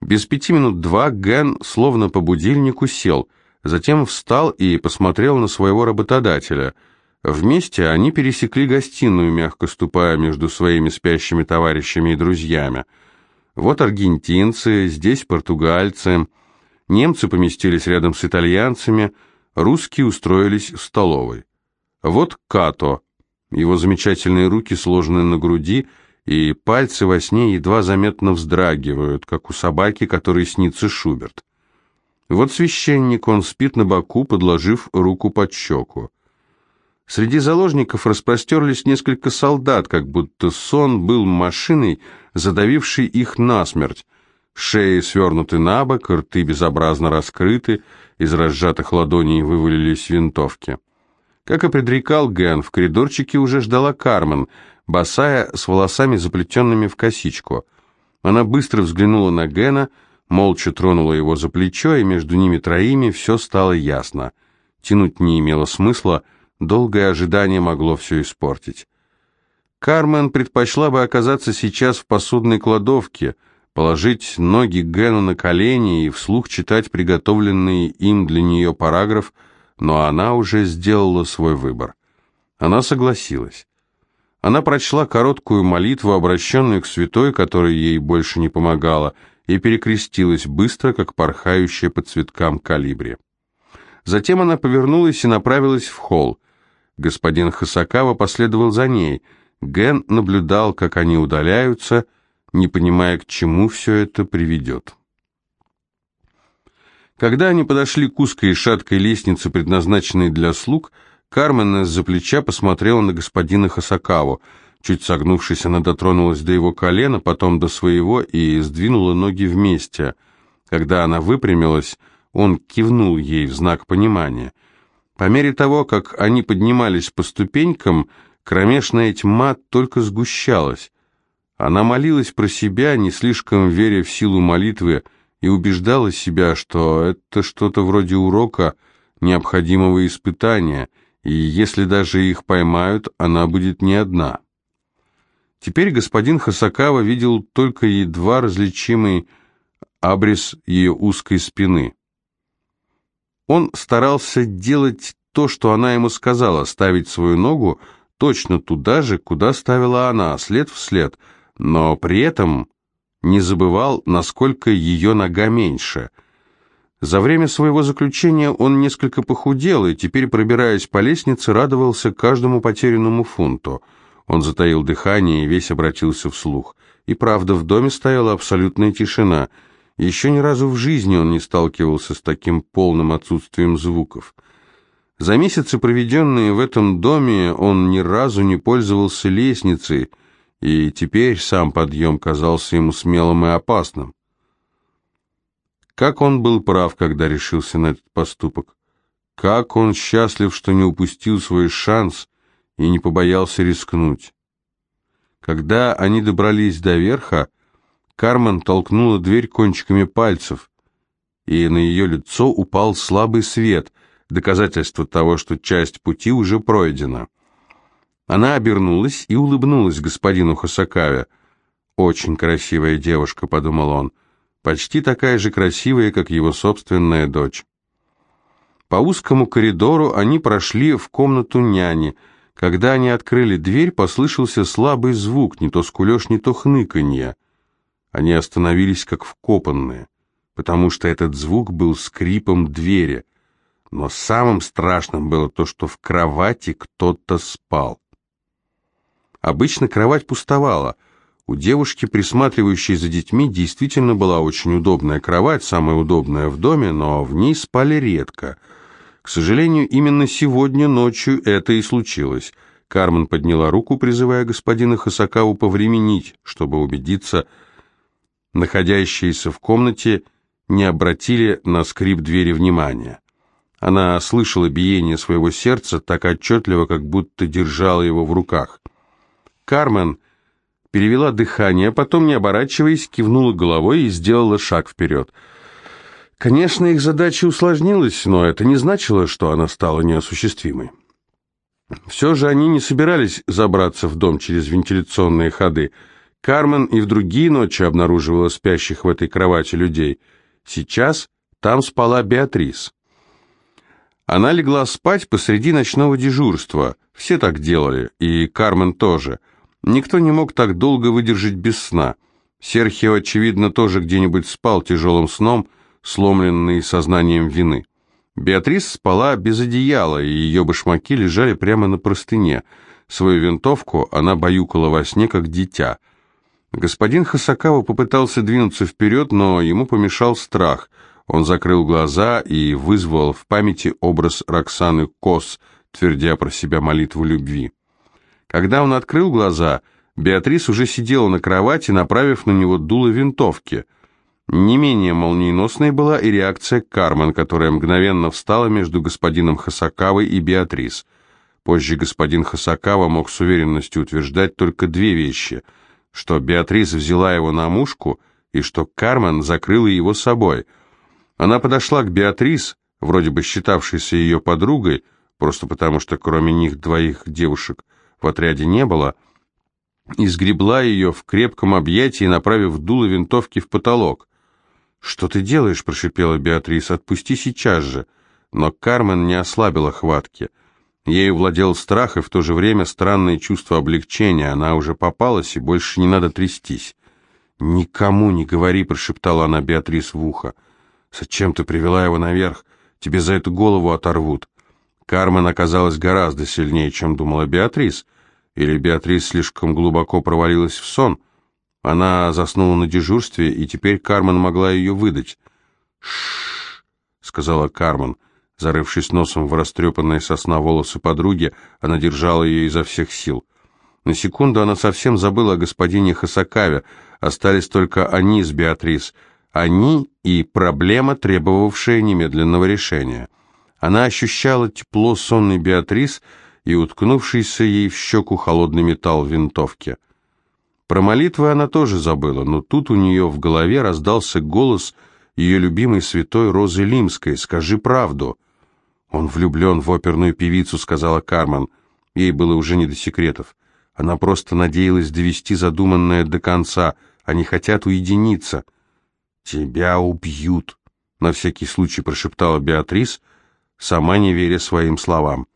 Без пяти минут два Ген словно по будильнику сел, затем встал и посмотрел на своего работодателя. Вместе они пересекли гостиную, мягко ступая между своими спящими товарищами и друзьями. Вот аргентинцы, здесь португальцы, немцы поместились рядом с итальянцами, русские устроились в столовой. Вот Като, его замечательные руки сложены на груди, и пальцы во сне едва заметно вздрагивают, как у собаки, которой снится Шуберт. Вот священник, он спит на боку, подложив руку под щеку. Среди заложников распростерлись несколько солдат, как будто сон был машиной, задавившей их насмерть. Шеи свернуты на бок, рты безобразно раскрыты, из разжатых ладоней вывалились винтовки. Как и предрекал Ген, в коридорчике уже ждала Кармен, босая, с волосами заплетенными в косичку. Она быстро взглянула на Гена, молча тронула его за плечо, и между ними троими все стало ясно. Тянуть не имело смысла, долгое ожидание могло все испортить. Кармен предпочла бы оказаться сейчас в посудной кладовке, положить ноги Гену на колени и вслух читать приготовленный им для нее параграф но она уже сделала свой выбор. Она согласилась. Она прочла короткую молитву, обращенную к святой, которая ей больше не помогала, и перекрестилась быстро, как порхающая по цветкам калибри. Затем она повернулась и направилась в холл. Господин Хасакава последовал за ней. Ген наблюдал, как они удаляются, не понимая, к чему все это приведет. Когда они подошли к узкой и шаткой лестнице, предназначенной для слуг, Кармен из-за плеча посмотрела на господина Хасакаву. Чуть согнувшись, она дотронулась до его колена, потом до своего и сдвинула ноги вместе. Когда она выпрямилась, он кивнул ей в знак понимания. По мере того, как они поднимались по ступенькам, кромешная тьма только сгущалась. Она молилась про себя, не слишком веря в силу молитвы, и убеждала себя, что это что-то вроде урока, необходимого испытания, и если даже их поймают, она будет не одна. Теперь господин Хасакава видел только едва различимый абрис ее узкой спины. Он старался делать то, что она ему сказала, ставить свою ногу точно туда же, куда ставила она, след в след, но при этом не забывал, насколько ее нога меньше. За время своего заключения он несколько похудел, и теперь, пробираясь по лестнице, радовался каждому потерянному фунту. Он затаил дыхание и весь обратился вслух. И правда, в доме стояла абсолютная тишина. Еще ни разу в жизни он не сталкивался с таким полным отсутствием звуков. За месяцы, проведенные в этом доме, он ни разу не пользовался лестницей, и теперь сам подъем казался ему смелым и опасным. Как он был прав, когда решился на этот поступок. Как он счастлив, что не упустил свой шанс и не побоялся рискнуть. Когда они добрались до верха, Кармен толкнула дверь кончиками пальцев, и на ее лицо упал слабый свет, доказательство того, что часть пути уже пройдена. Она обернулась и улыбнулась господину Хасакаве. «Очень красивая девушка», — подумал он, — «почти такая же красивая, как его собственная дочь». По узкому коридору они прошли в комнату няни. Когда они открыли дверь, послышался слабый звук, не то скулеж, не то хныканье. Они остановились как вкопанные, потому что этот звук был скрипом двери. Но самым страшным было то, что в кровати кто-то спал. Обычно кровать пустовала. У девушки, присматривающей за детьми, действительно была очень удобная кровать, самая удобная в доме, но в ней спали редко. К сожалению, именно сегодня ночью это и случилось. Кармен подняла руку, призывая господина Хасакаву повременить, чтобы убедиться, находящиеся в комнате не обратили на скрип двери внимания. Она слышала биение своего сердца так отчетливо, как будто держала его в руках – Кармен перевела дыхание, потом, не оборачиваясь, кивнула головой и сделала шаг вперед. Конечно, их задача усложнилась, но это не значило, что она стала неосуществимой. Все же они не собирались забраться в дом через вентиляционные ходы. Кармен и в другие ночи обнаруживала спящих в этой кровати людей. Сейчас там спала Беатрис. Она легла спать посреди ночного дежурства. Все так делали, и Кармен тоже. Никто не мог так долго выдержать без сна. Серхио, очевидно, тоже где-нибудь спал тяжелым сном, сломленный сознанием вины. Беатрис спала без одеяла, и ее башмаки лежали прямо на простыне. Свою винтовку она баюкала во сне, как дитя. Господин Хасакава попытался двинуться вперед, но ему помешал страх – он закрыл глаза и вызвал в памяти образ Роксаны Кос, твердя про себя молитву любви. Когда он открыл глаза, Беатрис уже сидела на кровати, направив на него дуло винтовки. Не менее молниеносной была и реакция Кармен, которая мгновенно встала между господином Хасакавой и Беатрис. Позже господин Хасакава мог с уверенностью утверждать только две вещи, что Беатрис взяла его на мушку и что Кармен закрыла его собой – она подошла к Беатрис, вроде бы считавшейся ее подругой, просто потому что кроме них двоих девушек в отряде не было, и сгребла ее в крепком объятии, направив дуло винтовки в потолок. «Что ты делаешь?» – прошипела Беатрис. «Отпусти сейчас же». Но Кармен не ослабила хватки. Ею владел страх и в то же время странное чувство облегчения. Она уже попалась, и больше не надо трястись. «Никому не говори», – прошептала она Беатрис в ухо. Зачем ты привела его наверх? Тебе за эту голову оторвут. Кармен оказалась гораздо сильнее, чем думала Беатрис. Или Беатрис слишком глубоко провалилась в сон. Она заснула на дежурстве, и теперь Кармен могла ее выдать. «Ш-ш-ш», сказала Кармен. Зарывшись носом в растрепанные сосна волосы подруги, она держала ее изо всех сил. На секунду она совсем забыла о господине Хасакаве. Остались только они с Беатрис — они и проблема, требовавшая немедленного решения. Она ощущала тепло сонной Беатрис и уткнувшийся ей в щеку холодный металл винтовки. Про молитвы она тоже забыла, но тут у нее в голове раздался голос ее любимой святой Розы Лимской «Скажи правду». «Он влюблен в оперную певицу», — сказала Кармен. Ей было уже не до секретов. Она просто надеялась довести задуманное до конца. Они хотят уединиться. «Тебя убьют», — на всякий случай прошептала Беатрис, сама не веря своим словам.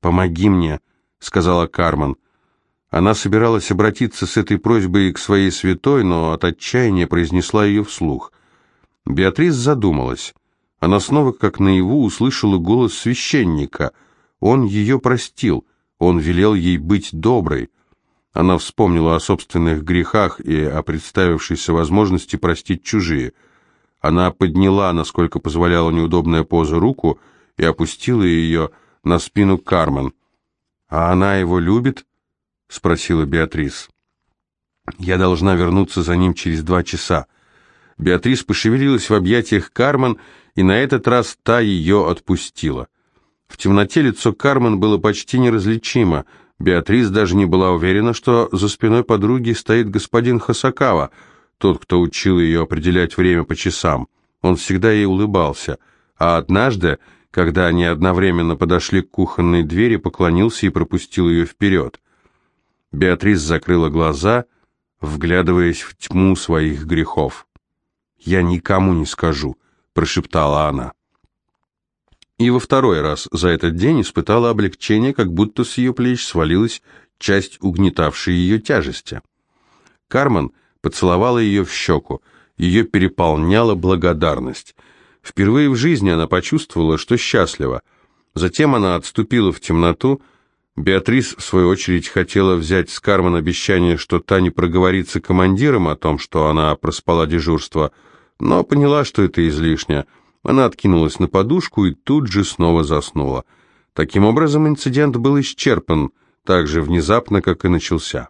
«Помоги мне», — сказала Кармен. Она собиралась обратиться с этой просьбой к своей святой, но от отчаяния произнесла ее вслух. Беатрис задумалась. Она снова, как наяву, услышала голос священника. Он ее простил, он велел ей быть доброй. Она вспомнила о собственных грехах и о представившейся возможности простить чужие. Она подняла, насколько позволяла неудобная поза, руку и опустила ее на спину Кармен. «А она его любит?» — спросила Беатрис. «Я должна вернуться за ним через два часа». Беатрис пошевелилась в объятиях Кармен, и на этот раз та ее отпустила. В темноте лицо Кармен было почти неразличимо — Беатрис даже не была уверена, что за спиной подруги стоит господин Хасакава, тот, кто учил ее определять время по часам. Он всегда ей улыбался, а однажды, когда они одновременно подошли к кухонной двери, поклонился и пропустил ее вперед. Беатрис закрыла глаза, вглядываясь в тьму своих грехов. «Я никому не скажу», — прошептала она и во второй раз за этот день испытала облегчение, как будто с ее плеч свалилась часть угнетавшей ее тяжести. Кармен поцеловала ее в щеку, ее переполняла благодарность. Впервые в жизни она почувствовала, что счастлива. Затем она отступила в темноту. Беатрис, в свою очередь, хотела взять с Кармен обещание, что та не проговорится командиром о том, что она проспала дежурство, но поняла, что это излишне – она откинулась на подушку и тут же снова заснула. Таким образом, инцидент был исчерпан, так же внезапно, как и начался.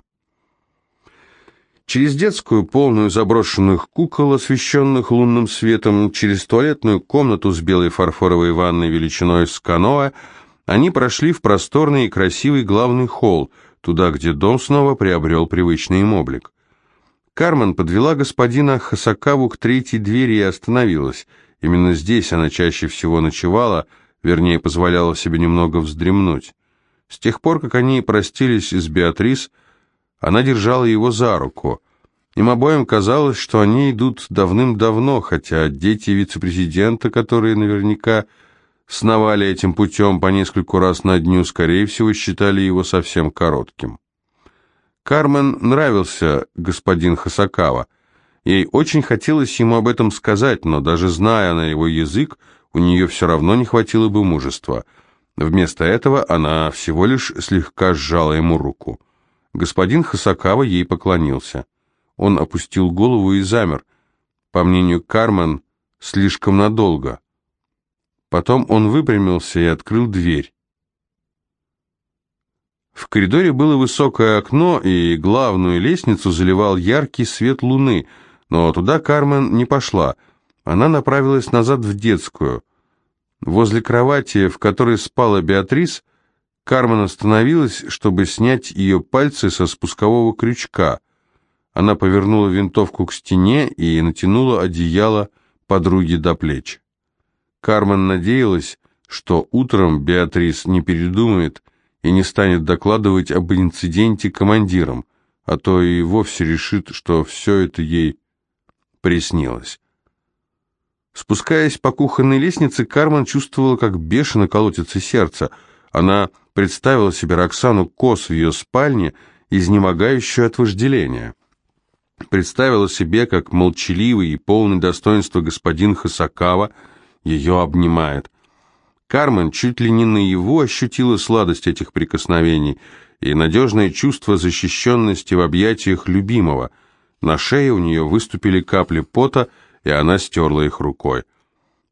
Через детскую, полную заброшенных кукол, освещенных лунным светом, через туалетную комнату с белой фарфоровой ванной величиной с каноэ, они прошли в просторный и красивый главный холл, туда, где дом снова приобрел привычный им облик. Кармен подвела господина Хасакаву к третьей двери и остановилась – Именно здесь она чаще всего ночевала, вернее, позволяла себе немного вздремнуть. С тех пор, как они простились с Беатрис, она держала его за руку. Им обоим казалось, что они идут давным-давно, хотя дети вице-президента, которые наверняка сновали этим путем по нескольку раз на дню, скорее всего, считали его совсем коротким. Кармен нравился господин Хасакава. Ей очень хотелось ему об этом сказать, но даже зная на его язык, у нее все равно не хватило бы мужества. Вместо этого она всего лишь слегка сжала ему руку. Господин Хасакава ей поклонился. Он опустил голову и замер. По мнению Кармен, слишком надолго. Потом он выпрямился и открыл дверь. В коридоре было высокое окно, и главную лестницу заливал яркий свет луны, но туда Кармен не пошла. Она направилась назад в детскую. Возле кровати, в которой спала Беатрис, Кармен остановилась, чтобы снять ее пальцы со спускового крючка. Она повернула винтовку к стене и натянула одеяло подруги до плеч. Кармен надеялась, что утром Беатрис не передумает и не станет докладывать об инциденте командирам, а то и вовсе решит, что все это ей приснилось. Спускаясь по кухонной лестнице, Кармен чувствовала, как бешено колотится сердце. Она представила себе Роксану Кос в ее спальне, изнемогающую от вожделения. Представила себе, как молчаливый и полный достоинства господин Хасакава ее обнимает. Кармен чуть ли не наяву ощутила сладость этих прикосновений и надежное чувство защищенности в объятиях любимого. На шее у нее выступили капли пота, и она стерла их рукой.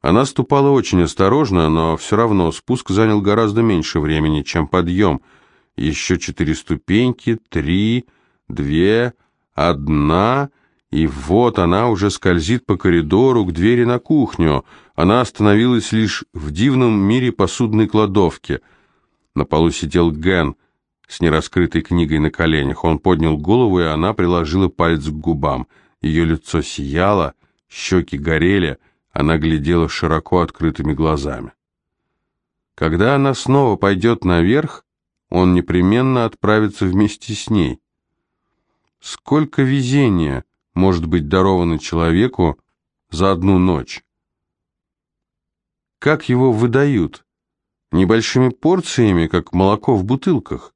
Она ступала очень осторожно, но все равно спуск занял гораздо меньше времени, чем подъем. Еще четыре ступеньки, три, две, одна... И вот она уже скользит по коридору к двери на кухню. Она остановилась лишь в дивном мире посудной кладовки. На полу сидел Ген с нераскрытой книгой на коленях. Он поднял голову, и она приложила палец к губам. Ее лицо сияло, щеки горели, она глядела широко открытыми глазами. Когда она снова пойдет наверх, он непременно отправится вместе с ней. Сколько везения! может быть даровано человеку за одну ночь. Как его выдают? Небольшими порциями, как молоко в бутылках?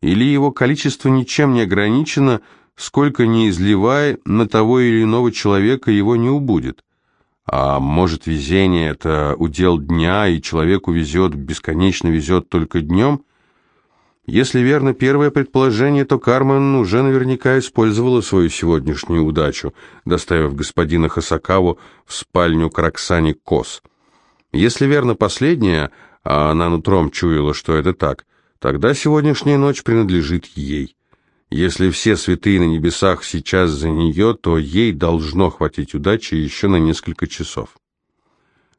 Или его количество ничем не ограничено, сколько ни изливай, на того или иного человека его не убудет? А может, везение – это удел дня, и человеку везет, бесконечно везет только днем – если верно первое предположение, то Кармен уже наверняка использовала свою сегодняшнюю удачу, доставив господина Хасакаву в спальню к Кос. Если верно последнее, а она нутром чуяла, что это так, тогда сегодняшняя ночь принадлежит ей. Если все святые на небесах сейчас за нее, то ей должно хватить удачи еще на несколько часов.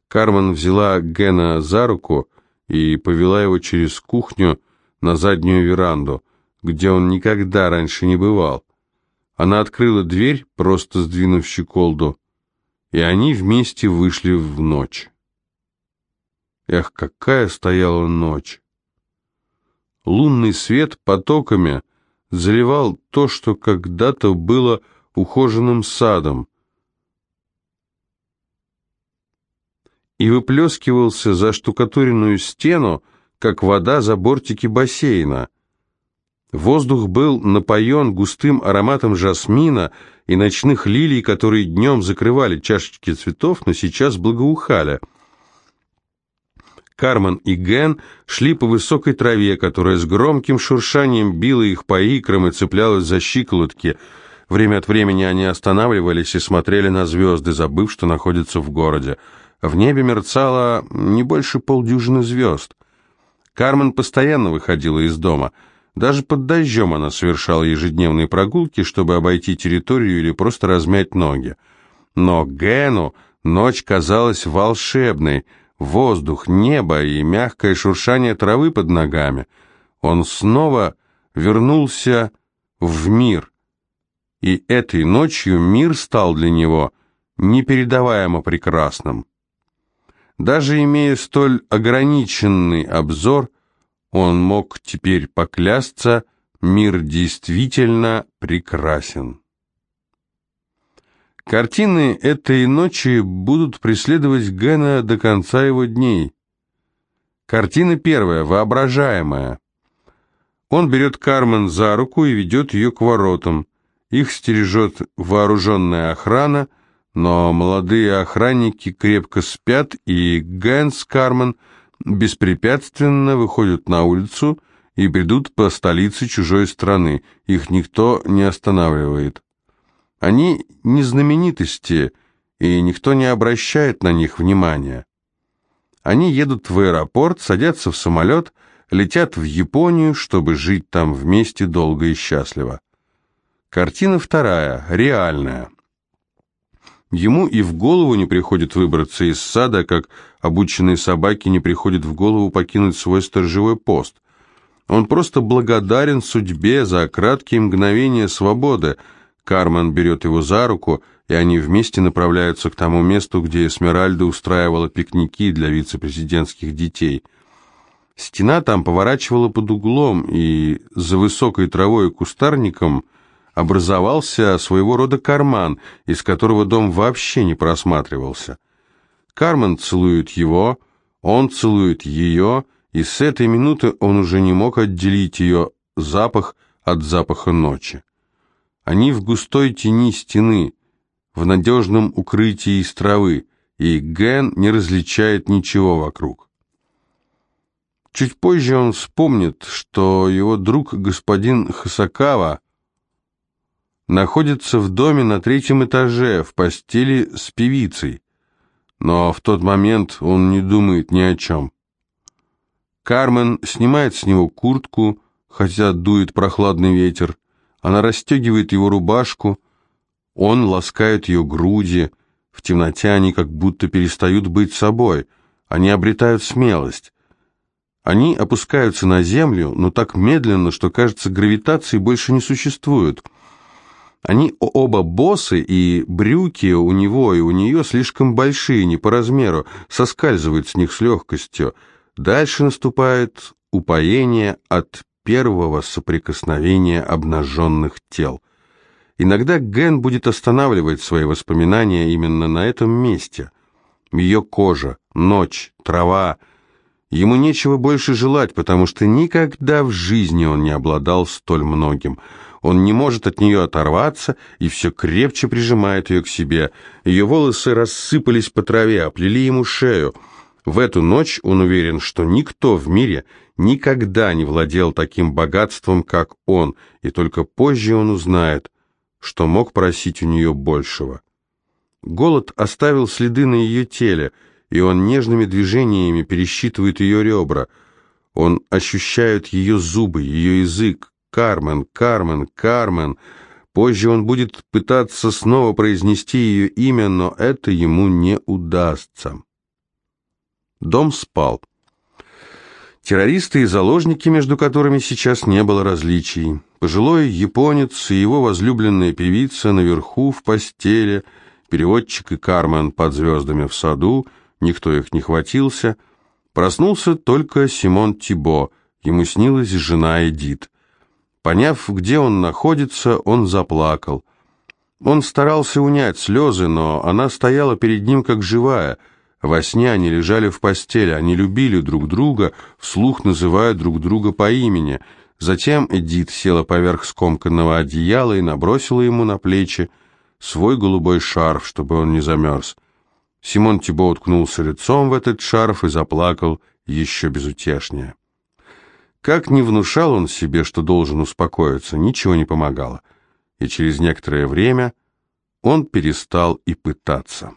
Кармен взяла Гена за руку и повела его через кухню, на заднюю веранду, где он никогда раньше не бывал. Она открыла дверь, просто сдвинув щеколду, и они вместе вышли в ночь. Эх, какая стояла ночь! Лунный свет потоками заливал то, что когда-то было ухоженным садом, и выплескивался за штукатуренную стену, как вода за бортики бассейна. Воздух был напоен густым ароматом жасмина и ночных лилий, которые днем закрывали чашечки цветов, но сейчас благоухали. Кармен и Ген шли по высокой траве, которая с громким шуршанием била их по икрам и цеплялась за щиколотки. Время от времени они останавливались и смотрели на звезды, забыв, что находятся в городе. В небе мерцало не больше полдюжины звезд. Кармен постоянно выходила из дома. Даже под дождем она совершала ежедневные прогулки, чтобы обойти территорию или просто размять ноги. Но Гэну ночь казалась волшебной. Воздух, небо и мягкое шуршание травы под ногами. Он снова вернулся в мир. И этой ночью мир стал для него непередаваемо прекрасным. Даже имея столь ограниченный обзор, он мог теперь поклясться, мир действительно прекрасен. Картины этой ночи будут преследовать Гена до конца его дней. Картина первая, воображаемая. Он берет Кармен за руку и ведет ее к воротам. Их стережет вооруженная охрана, но молодые охранники крепко спят, и Ген с Кармен беспрепятственно выходят на улицу и бредут по столице чужой страны. Их никто не останавливает. Они не знаменитости, и никто не обращает на них внимания. Они едут в аэропорт, садятся в самолет, летят в Японию, чтобы жить там вместе долго и счастливо. Картина вторая, реальная. Ему и в голову не приходит выбраться из сада, как обученные собаки не приходит в голову покинуть свой сторожевой пост. Он просто благодарен судьбе за краткие мгновения свободы, Кармен берет его за руку, и они вместе направляются к тому месту, где Эсмеральда устраивала пикники для вице-президентских детей. Стена там поворачивала под углом, и за высокой травой и кустарником образовался своего рода карман, из которого дом вообще не просматривался. Кармен целует его, он целует ее, и с этой минуты он уже не мог отделить ее запах от запаха ночи. Они в густой тени стены, в надежном укрытии из травы, и Ген не различает ничего вокруг. Чуть позже он вспомнит, что его друг господин Хасакава находится в доме на третьем этаже, в постели с певицей, но в тот момент он не думает ни о чем. Кармен снимает с него куртку, хотя дует прохладный ветер, она расстегивает его рубашку, он ласкает ее груди. В темноте они как будто перестают быть собой. Они обретают смелость. Они опускаются на землю, но так медленно, что, кажется, гравитации больше не существует. Они оба боссы, и брюки у него и у нее слишком большие, не по размеру, соскальзывают с них с легкостью. Дальше наступает упоение от первого соприкосновения обнаженных тел. Иногда Ген будет останавливать свои воспоминания именно на этом месте. Ее кожа, ночь, трава. Ему нечего больше желать, потому что никогда в жизни он не обладал столь многим. Он не может от нее оторваться и все крепче прижимает ее к себе. Ее волосы рассыпались по траве, оплели ему шею. В эту ночь он уверен, что никто в мире никогда не владел таким богатством, как он, и только позже он узнает, что мог просить у нее большего. Голод оставил следы на ее теле, и он нежными движениями пересчитывает ее ребра. Он ощущает ее зубы, ее язык. «Кармен, Кармен, Кармен!» Позже он будет пытаться снова произнести ее имя, но это ему не удастся. Дом спал. Террористы и заложники, между которыми сейчас не было различий. Пожилой японец и его возлюбленная певица наверху в постели, переводчик и Кармен под звездами в саду, никто их не хватился. Проснулся только Симон Тибо, ему снилась жена Эдит. Поняв, где он находится, он заплакал. Он старался унять слезы, но она стояла перед ним как живая — во сне они лежали в постели, они любили друг друга, вслух называя друг друга по имени. Затем Эдит села поверх скомканного одеяла и набросила ему на плечи свой голубой шарф, чтобы он не замерз. Симон Тибо уткнулся лицом в этот шарф и заплакал еще безутешнее. Как не внушал он себе, что должен успокоиться, ничего не помогало, и через некоторое время он перестал и пытаться.